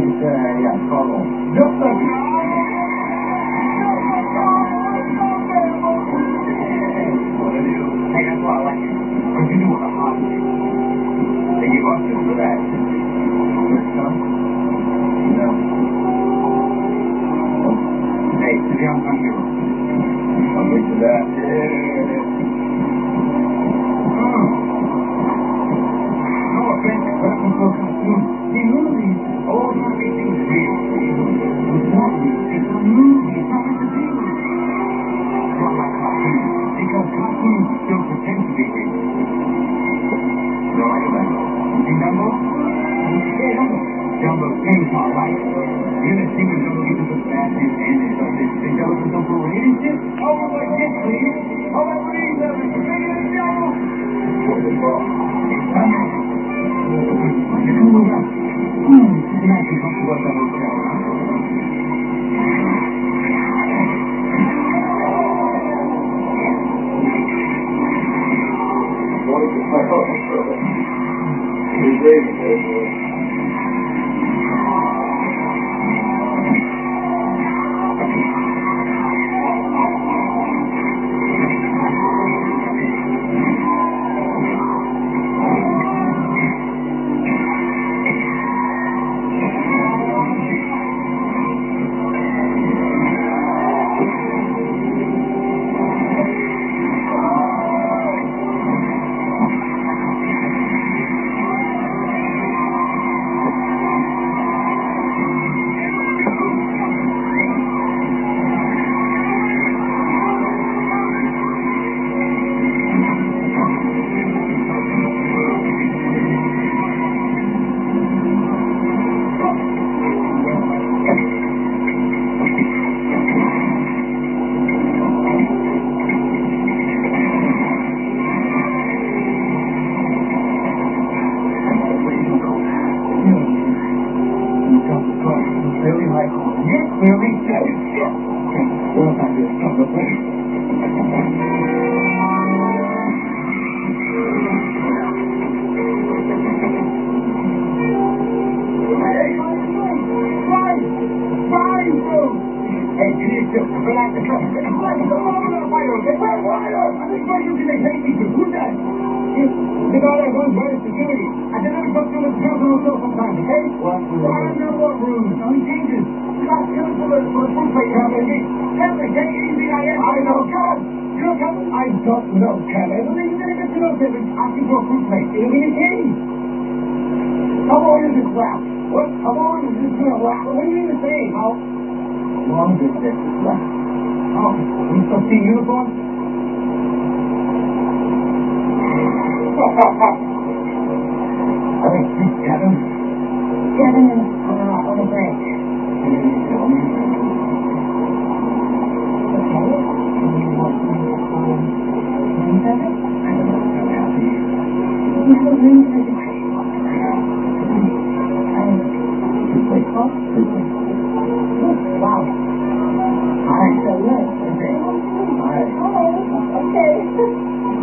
I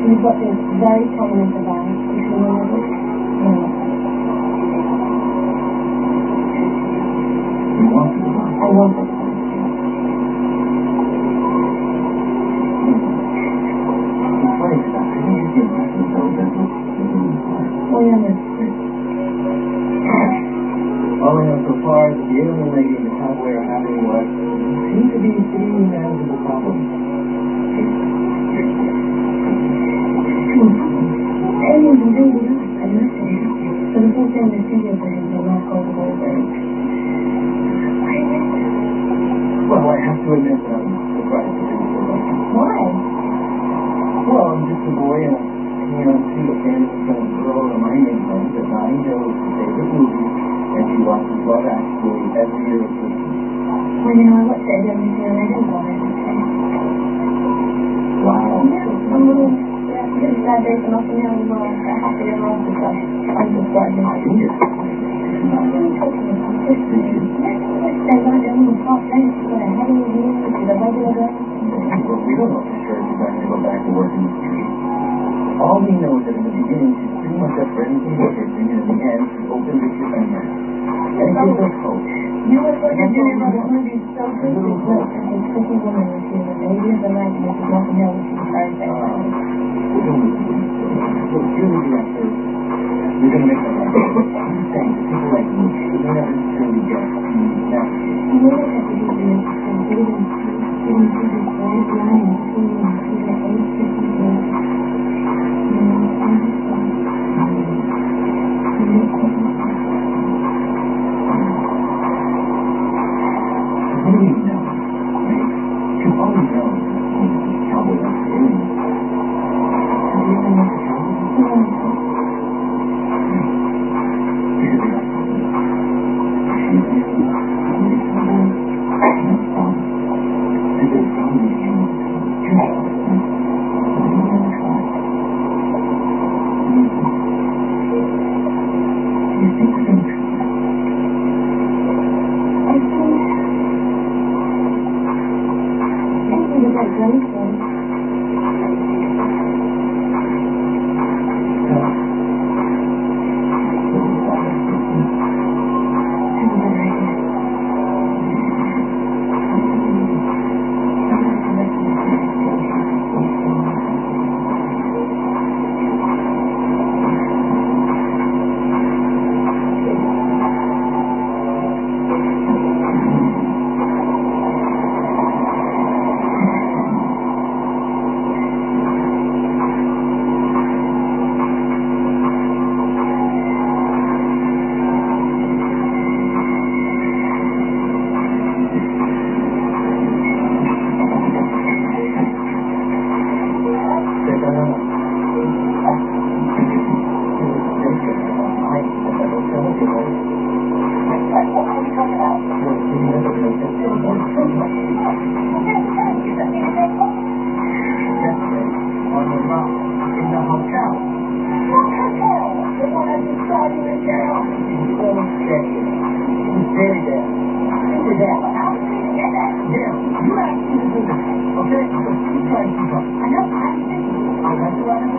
is what is very prominent about Christianity. I want. believe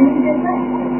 família, né?